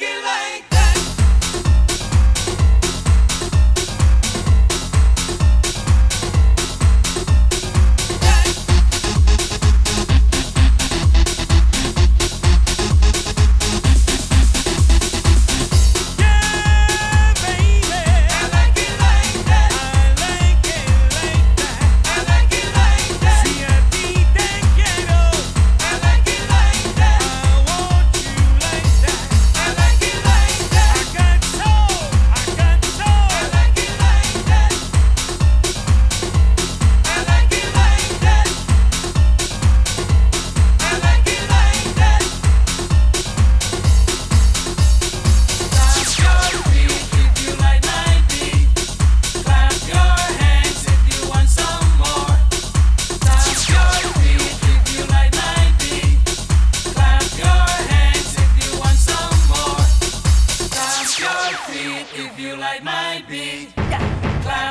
like up.